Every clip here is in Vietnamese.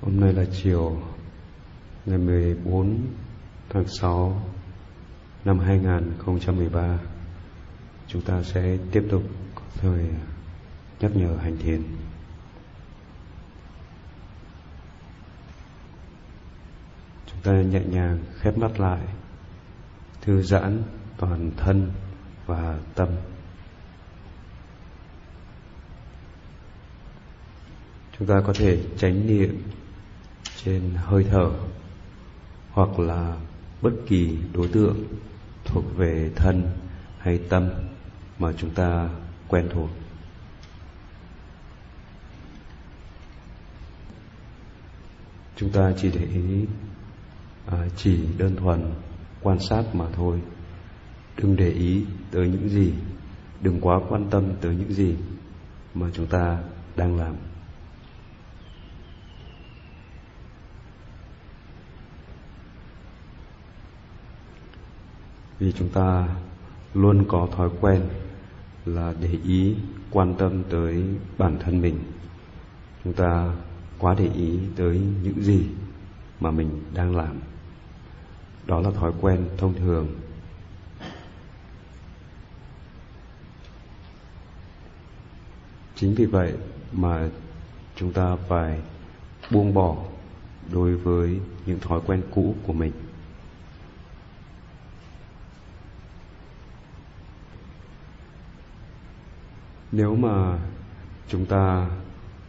Hôm nay là chiều ngày 14 tháng 6 năm 2013. Chúng ta sẽ tiếp tục thời nhắc nhở hành thiền. Chúng ta nhẹ nhàng khép mắt lại, thư giãn toàn thân và tâm. Chúng ta có thể tránh niệm trên hơi thở hoặc là bất kỳ đối tượng thuộc về thân hay tâm mà chúng ta quen thuộc. Chúng ta chỉ để ý à, chỉ đơn thuần quan sát mà thôi. Đừng để ý tới những gì đừng quá quan tâm tới những gì mà chúng ta đang làm. Vì chúng ta luôn có thói quen là để ý, quan tâm tới bản thân mình. Chúng ta quá để ý tới những gì mà mình đang làm. Đó là thói quen thông thường. Chính vì vậy mà chúng ta phải buông bỏ đối với những thói quen cũ của mình. Nếu mà chúng ta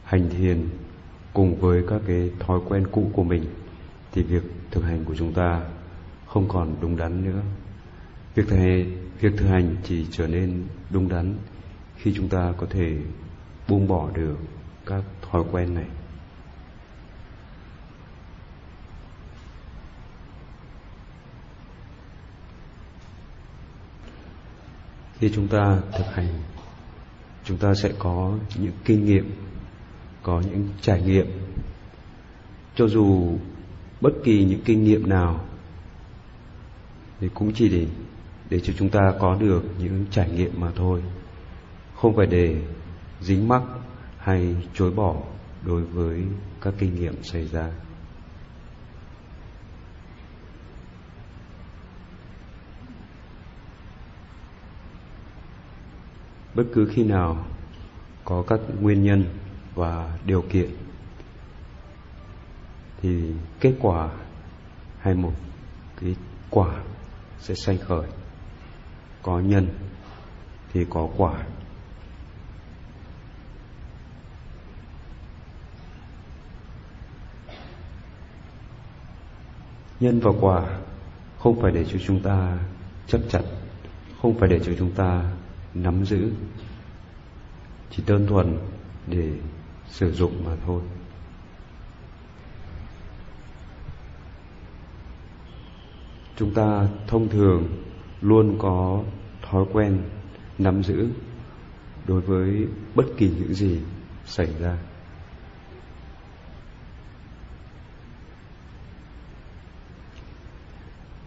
hành thiền cùng với các cái thói quen cũ của mình thì việc thực hành của chúng ta không còn đúng đắn nữa. Việc thực hành, việc thực hành chỉ trở nên đúng đắn khi chúng ta có thể buông bỏ được các thói quen này. Khi chúng ta thực hành chúng ta sẽ có những kinh nghiệm, có những trải nghiệm. Cho dù bất kỳ những kinh nghiệm nào thì cũng chỉ để để cho chúng ta có được những trải nghiệm mà thôi. Không phải để dính mắc hay chối bỏ đối với các kinh nghiệm xảy ra. Bất cứ khi nào có các nguyên nhân và điều kiện, thì kết quả hay một cái quả sẽ sanh khởi. Có nhân thì có quả. Nhân và quả không phải để cho chúng ta chấp chặt không phải để cho chúng ta nắm giữ. Chỉ đơn thuần để sử dụng mà thôi. Chúng ta thông thường luôn có thói quen nắm giữ đối với bất kỳ những gì xảy ra.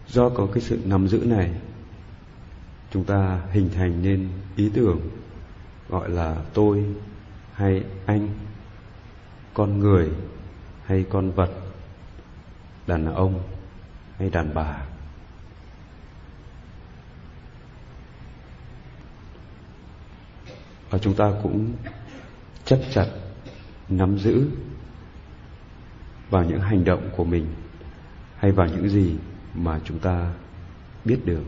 Do có cái sự nắm giữ này chúng ta hình thành nên ý tưởng gọi là tôi hay anh, con người hay con vật, đàn ông hay đàn bà. Và chúng ta cũng chấp chặt, nắm giữ vào những hành động của mình hay vào những gì mà chúng ta biết được.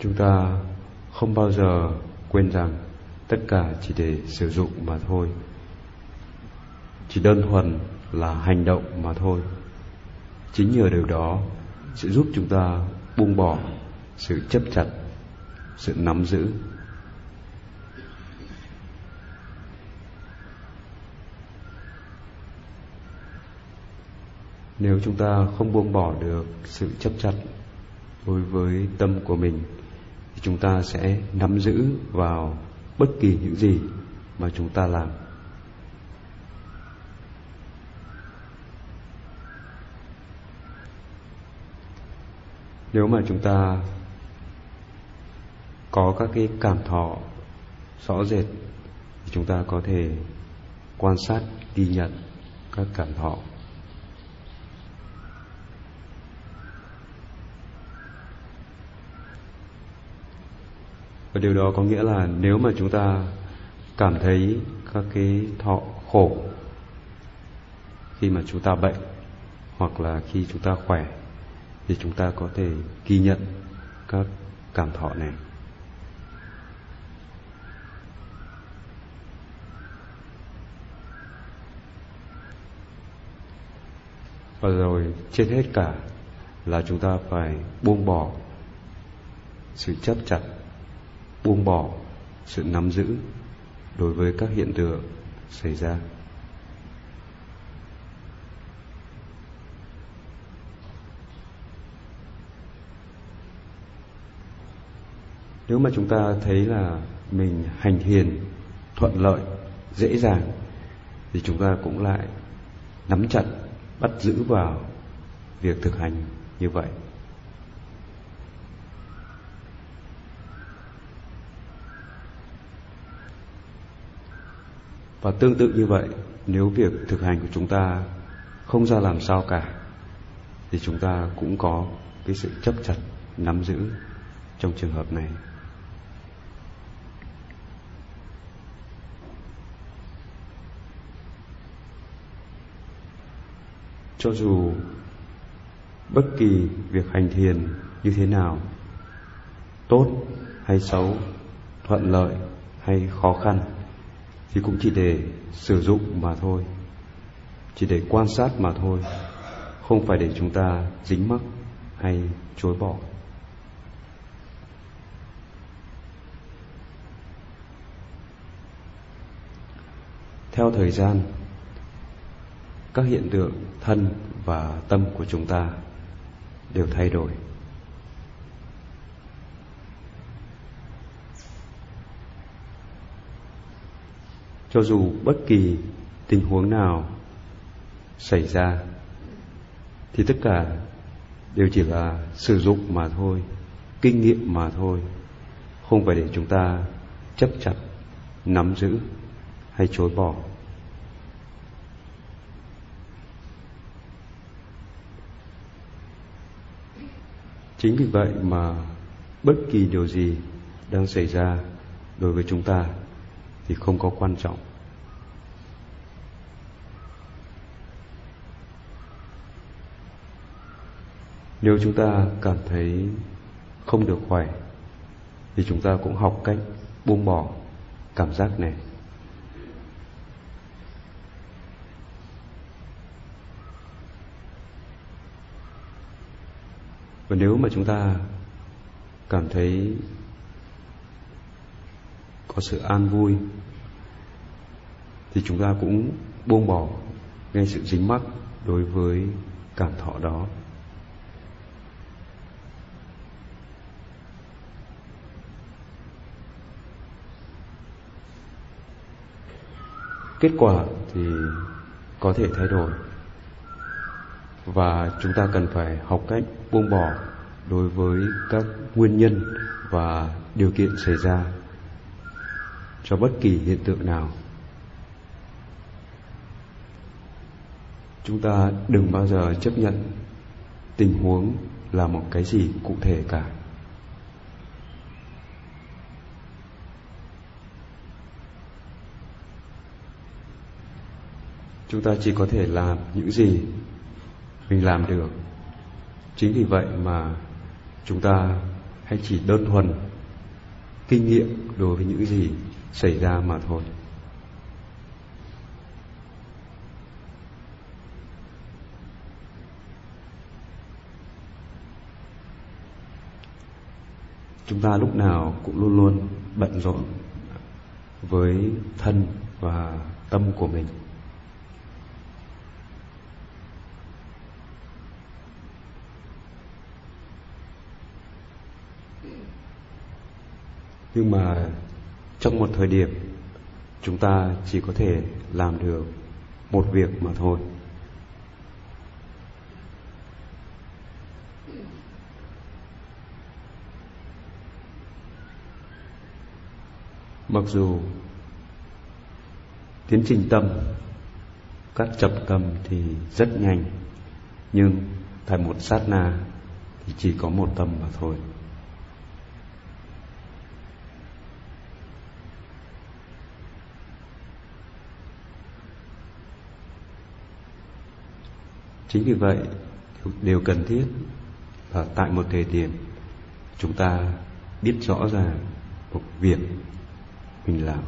Chúng ta không bao giờ quên rằng tất cả chỉ để sử dụng mà thôi. Chỉ đơn thuần là hành động mà thôi. Chính nhờ điều đó sẽ giúp chúng ta buông bỏ sự chấp chặt, sự nắm giữ. Nếu chúng ta không buông bỏ được sự chấp chặt đối với tâm của mình thì chúng ta sẽ nắm giữ vào bất kỳ những gì mà chúng ta làm. Nếu mà chúng ta có các cái cảm thọ rõ rệt, thì chúng ta có thể quan sát, ghi nhận các cảm thọ. Và điều đó có nghĩa là nếu mà chúng ta cảm thấy các cái thọ khổ khi mà chúng ta bệnh hoặc là khi chúng ta khỏe, thì chúng ta có thể ghi nhận các cảm thọ này. Và rồi trên hết cả là chúng ta phải buông bỏ sự chấp chặt buông bỏ sự nắm giữ đối với các hiện tượng xảy ra. Nếu mà chúng ta thấy là mình hành thiền thuận lợi, dễ dàng, thì chúng ta cũng lại nắm chặt, bắt giữ vào việc thực hành như vậy. Và tương tự như vậy, nếu việc thực hành của chúng ta không ra làm sao cả, thì chúng ta cũng có cái sự chấp chặt, nắm giữ trong trường hợp này. Cho dù bất kỳ việc hành thiền như thế nào, tốt hay xấu, thuận lợi hay khó khăn thì cũng chỉ để sử dụng mà thôi. Chỉ để quan sát mà thôi, không phải để chúng ta dính mắc hay chối bỏ. Theo thời gian, các hiện tượng thân và tâm của chúng ta đều thay đổi. Cho dù bất kỳ tình huống nào xảy ra, thì tất cả đều chỉ là sử dụng mà thôi, kinh nghiệm mà thôi. Không phải để chúng ta chấp chặt, nắm giữ hay chối bỏ. Chính vì vậy mà bất kỳ điều gì đang xảy ra đối với chúng ta thì không có quan trọng. Nếu chúng ta cảm thấy không được khỏe, thì chúng ta cũng học cách buông bỏ cảm giác này. Và nếu mà chúng ta cảm thấy có sự an vui, thì chúng ta cũng buông bỏ ngay sự dính mắc đối với cảm thọ đó. Kết quả thì có thể thay đổi và chúng ta cần phải học cách buông bỏ đối với các nguyên nhân và điều kiện xảy ra cho bất kỳ hiện tượng nào. Chúng ta đừng bao giờ chấp nhận tình huống là một cái gì cụ thể cả. Chúng ta chỉ có thể làm những gì mình làm được. Chính vì vậy mà chúng ta hãy chỉ đơn thuần kinh nghiệm đối với những gì xảy ra mà thôi. Chúng ta lúc nào cũng luôn luôn bận rộn với thân và tâm của mình. Nhưng mà trong một thời điểm, chúng ta chỉ có thể làm được một việc mà thôi. Mặc dù tiến trình tâm, các chập tâm thì rất nhanh, nhưng tại một sát na thì chỉ có một tâm mà thôi. Chính vì vậy, điều cần thiết là tại một thời điểm chúng ta biết rõ ràng một việc mình làm.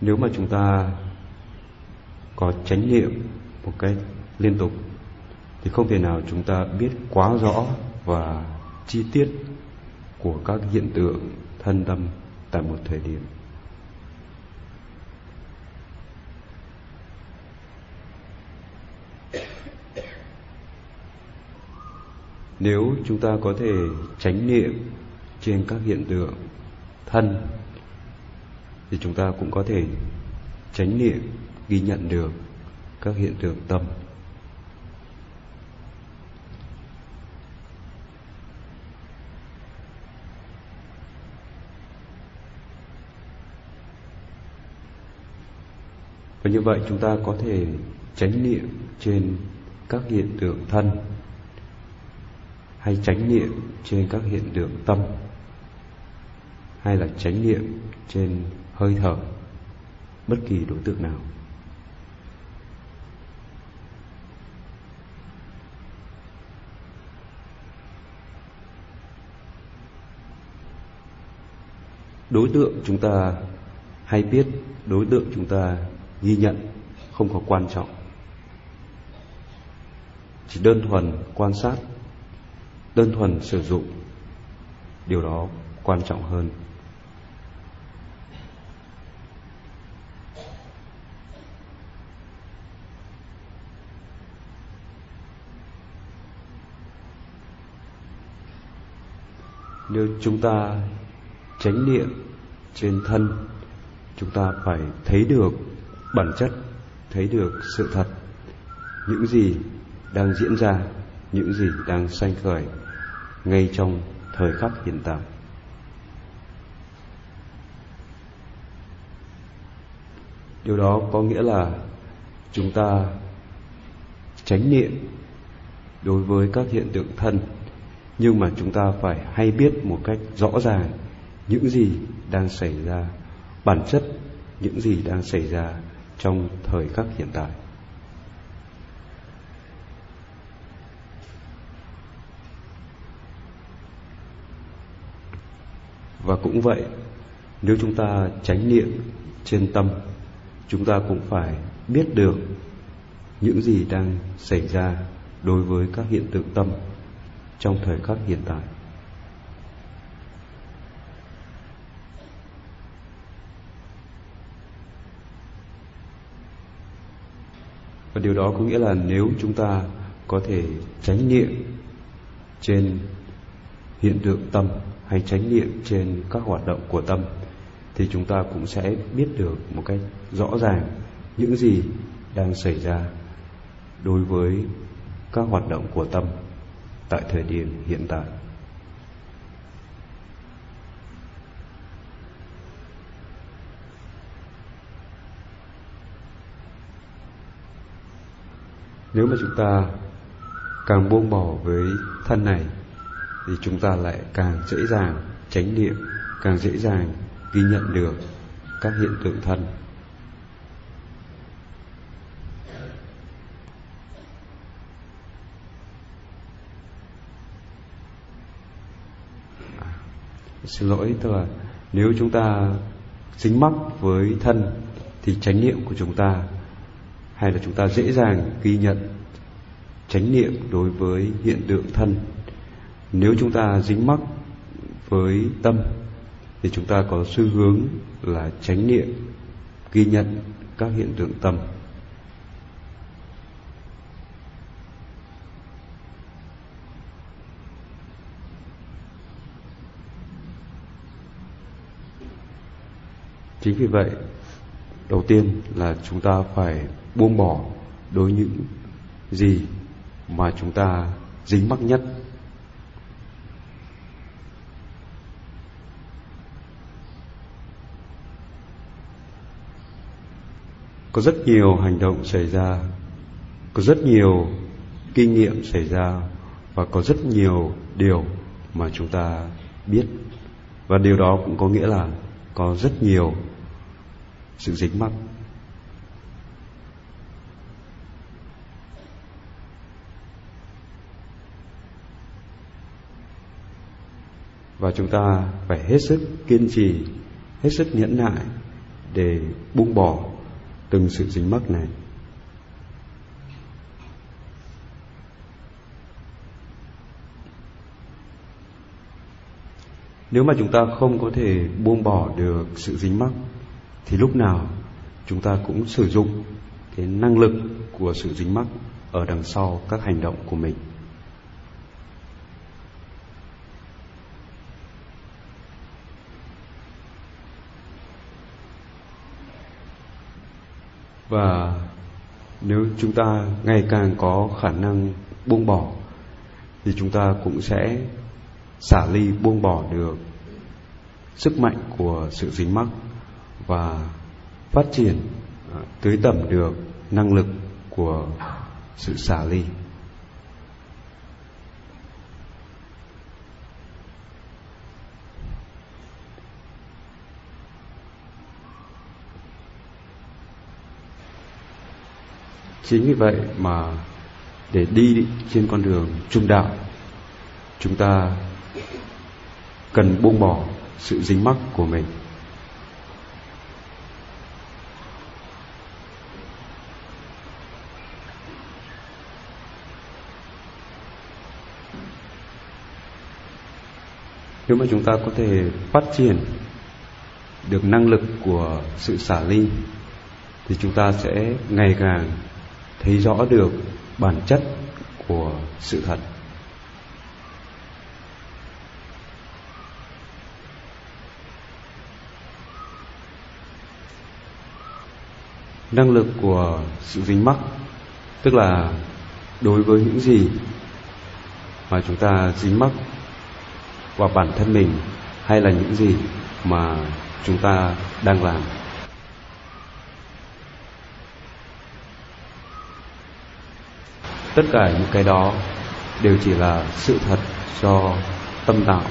Nếu mà chúng ta có chánh niệm một cách liên tục, thì không thể nào chúng ta biết quá rõ và chi tiết của các hiện tượng thân tâm tại một thời điểm. Nếu chúng ta có thể tránh niệm trên các hiện tượng thân, thì chúng ta cũng có thể tránh niệm ghi nhận được các hiện tượng tâm. Và như vậy chúng ta có thể tránh niệm trên các hiện tượng thân, hay tránh niệm trên các hiện tượng tâm, hay là tránh niệm trên hơi thở, bất kỳ đối tượng nào. Đối tượng chúng ta hay biết, đối tượng chúng ta ghi nhận, không có quan trọng. Chỉ đơn thuần quan sát, đơn thuần sử dụng, điều đó quan trọng hơn. Nếu chúng ta tránh niệm trên thân, chúng ta phải thấy được bản chất, thấy được sự thật, những gì đang diễn ra, những gì đang sanh khởi ngay trong thời khắc hiện tại. Điều đó có nghĩa là chúng ta tránh niệm đối với các hiện tượng thân, nhưng mà chúng ta phải hay biết một cách rõ ràng những gì đang xảy ra, bản chất những gì đang xảy ra trong thời khắc hiện tại. Và cũng vậy, nếu chúng ta tránh niệm trên tâm, chúng ta cũng phải biết được những gì đang xảy ra đối với các hiện tượng tâm trong thời khắc hiện tại. Và điều đó có nghĩa là nếu chúng ta có thể tránh niệm trên hiện tượng tâm hay tránh niệm trên các hoạt động của tâm, thì chúng ta cũng sẽ biết được một cách rõ ràng những gì đang xảy ra đối với các hoạt động của tâm tại thời điểm hiện tại. Nếu mà chúng ta càng buông bỏ với thân này thì chúng ta lại càng dễ dàng tránh niệm càng dễ dàng ghi nhận được các hiện tượng thân. À, xin lỗi tức là nếu chúng ta dính mắc với thân thì chánh niệm của chúng ta hay là chúng ta dễ dàng ghi nhận, chánh niệm đối với hiện tượng thân? Nếu chúng ta dính mắc với tâm, thì chúng ta có xu hướng là chánh niệm, ghi nhận các hiện tượng tâm. Chính vì vậy đầu tiên là chúng ta phải buông bỏ đối những gì mà chúng ta dính mắc nhất. Có rất nhiều hành động xảy ra, có rất nhiều kinh nghiệm xảy ra và có rất nhiều điều mà chúng ta biết. Và điều đó cũng có nghĩa là có rất nhiều sự dính mắc và chúng ta phải hết sức kiên trì, hết sức nhẫn nại để buông bỏ từng sự dính mắc này. Nếu mà chúng ta không có thể buông bỏ được sự dính mắc thì lúc nào chúng ta cũng sử dụng cái năng lực của sự dính mắc ở đằng sau các hành động của mình. Và nếu chúng ta ngày càng có khả năng buông bỏ, thì chúng ta cũng sẽ xả ly buông bỏ được sức mạnh của sự dính mắc và phát triển à, tưới tẩm được năng lực của sự xả ly. Chính vì vậy mà để đi trên con đường trung đạo, chúng ta cần buông bỏ sự dính mắc của mình. Nếu mà chúng ta có thể phát triển được năng lực của sự xả ly, thì chúng ta sẽ ngày càng thấy rõ được bản chất của sự thật. Năng lực của sự dính mắc, tức là đối với những gì mà chúng ta dính mắc vào bản thân mình hay là những gì mà chúng ta đang làm? Tất cả những cái đó đều chỉ là sự thật do tâm tạo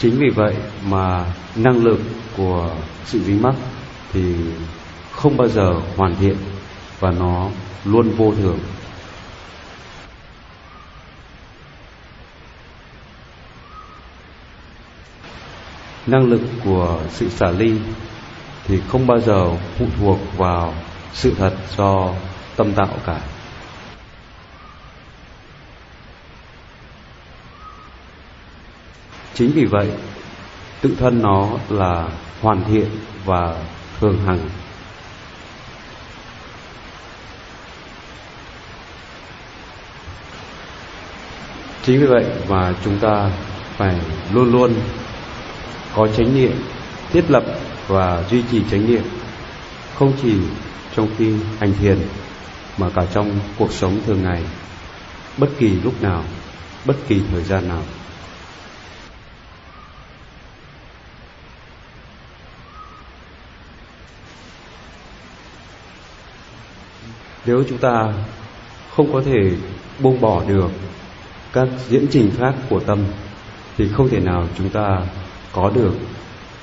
chính vì vậy mà năng lực của sự dính mắc thì không bao giờ hoàn thiện và nó luôn vô thường. Năng lực của sự xả ly thì không bao giờ phụ thuộc vào sự thật do tâm tạo cả. Chính vì vậy, tự thân nó là hoàn thiện và thường hằng. Chính vì vậy mà chúng ta phải luôn luôn có chánh niệm, thiết lập và duy trì chánh niệm, không chỉ trong khi hành thiền mà cả trong cuộc sống thường ngày, bất kỳ lúc nào, bất kỳ thời gian nào. Nếu chúng ta không có thể buông bỏ được các diễn trình khác của tâm, thì không thể nào chúng ta có được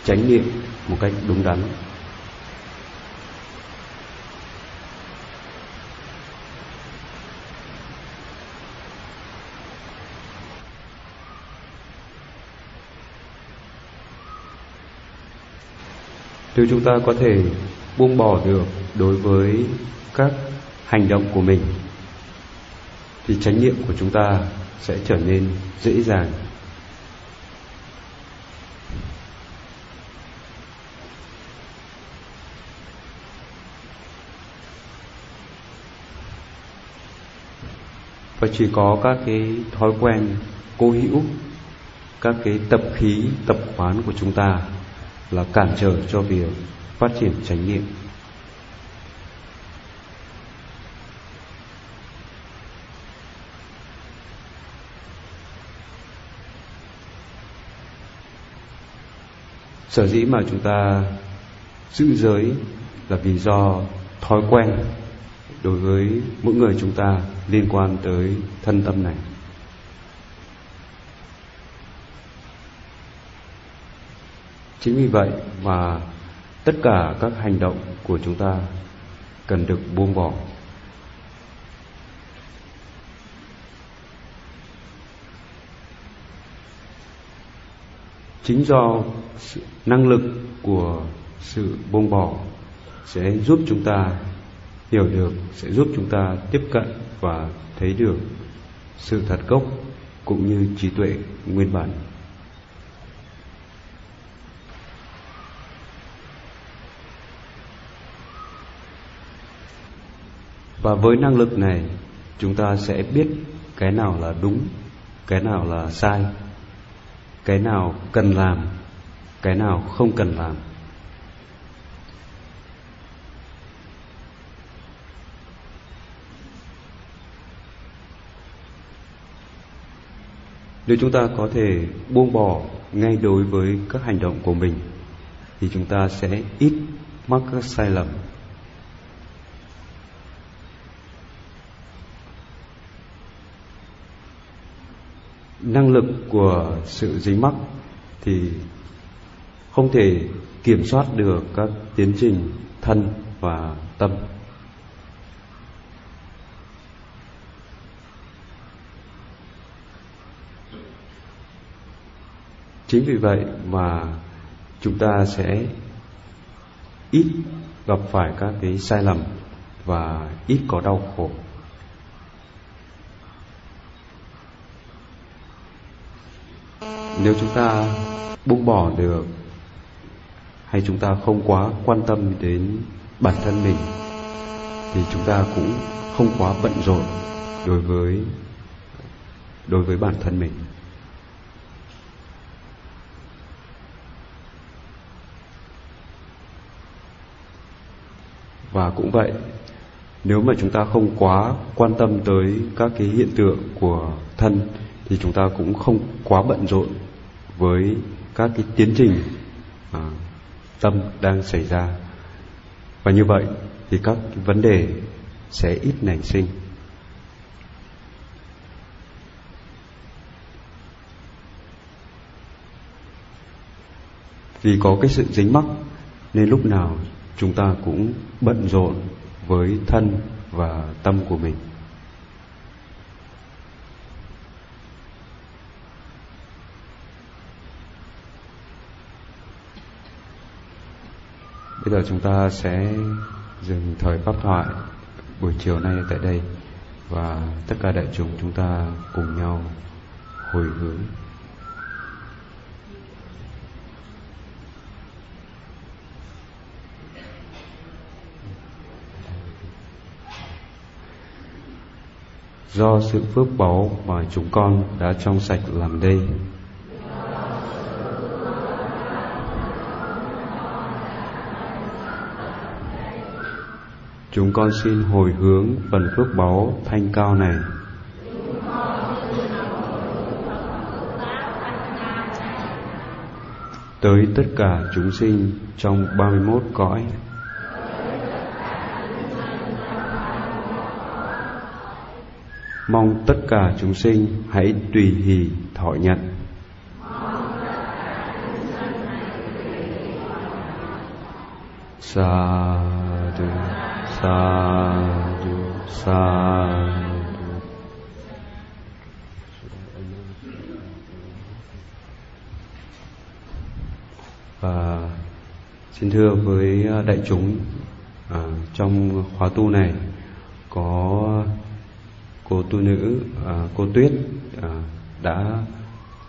chánh niệm một cách đúng đắn. Nếu chúng ta có thể buông bỏ được đối với các hành động của mình, thì chánh niệm của chúng ta sẽ trở nên dễ dàng. Và chỉ có các cái thói quen cố hữu, các cái tập khí, tập quán của chúng ta là cản trở cho việc phát triển chánh niệm. Sở dĩ mà chúng ta giữ giới là vì do thói quen đối với mỗi người chúng ta liên quan tới thân tâm này. Chính vì vậy mà tất cả các hành động của chúng ta cần được buông bỏ. Chính do sự năng lực của sự buông bỏ sẽ giúp chúng ta hiểu được, sẽ giúp chúng ta tiếp cận và thấy được sự thật gốc cũng như trí tuệ nguyên bản. Và với năng lực này, chúng ta sẽ biết cái nào là đúng, cái nào là sai cái nào cần làm, cái nào không cần làm. Nếu chúng ta có thể buông bỏ ngay đối với các hành động của mình, thì chúng ta sẽ ít mắc các sai lầm. Năng lực của sự dính mắc thì không thể kiểm soát được các tiến trình thân và tâm. Chính vì vậy mà chúng ta sẽ ít gặp phải các cái sai lầm và ít có đau khổ. Nếu chúng ta buông bỏ được, hay chúng ta không quá quan tâm đến bản thân mình, thì chúng ta cũng không quá bận rộn đối với đối với bản thân mình. Và cũng vậy, nếu mà chúng ta không quá quan tâm tới các cái hiện tượng của thân, thì chúng ta cũng không quá bận rộn với các cái tiến trình à, tâm đang xảy ra. Và như vậy thì các vấn đề sẽ ít nảy sinh. Vì có cái sự dính mắc nên lúc nào chúng ta cũng bận rộn với thân và tâm của mình. Bây giờ chúng ta sẽ dừng thời pháp thoại buổi chiều nay tại đây và tất cả đại chúng chúng ta cùng nhau hồi hướng. Do sự phước báu mà chúng con đã trong sạch làm đây chúng con xin hồi hướng phần phước báu thanh cao này. Tới tất cả chúng sinh trong 31 cõi. Mong tất cả chúng sinh hãy tùy hỷ thọ nhận. Sa du sa du sa và xin thưa với à, đại chúng à, trong khóa tu này có cô tu nữ à, cô tuyết à, đã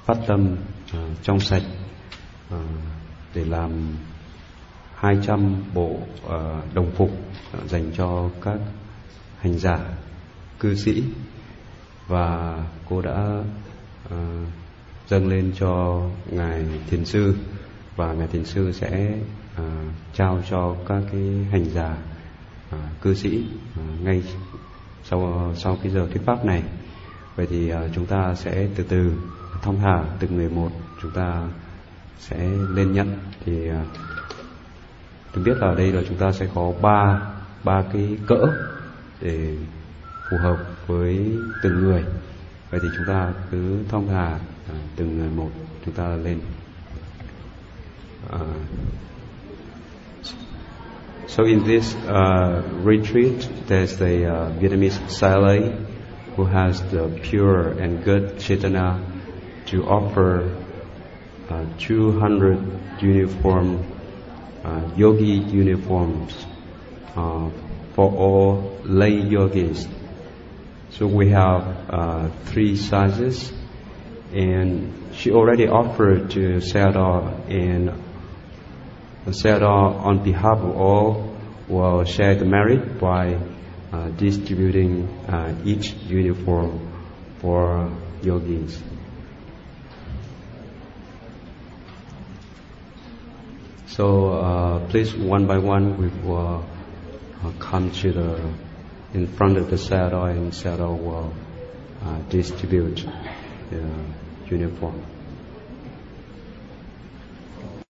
phát tâm à, trong sạch à, để làm 200 bộ ờ, đồng phục ờ, dành cho các hành giả, cư sĩ. Và cô đã ờ, dâng lên cho ngài thiền sư và ngài thiền sư sẽ trao cho các cái hành giả cư sĩ ngay sau sau cái giờ thuyết pháp này. Vậy thì chúng ta sẽ từ từ thông thả từng người một chúng ta sẽ lên nhận. Thì tôi biết là ở đây là chúng ta sẽ có ba ba cái cỡ để phù hợp với từng người. Vậy thì chúng ta cứ thông thả à, từng người một chúng ta lên. À, so in this uh, retreat there's the uh, Vietnamese Saleh who has the pure and good Chaitanya to offer à, uh, 200 uniform yogi uniforms uh, for all lay yogis. So we have uh, three sizes, and she already offered to Sayadaw, and Sayadaw, on behalf of all, will share the merit by uh, distributing uh, each uniform for yogis. So uh, please, one by one, we will uh, come to the in front of the saddle, and saddle will uh, distribute the uniform.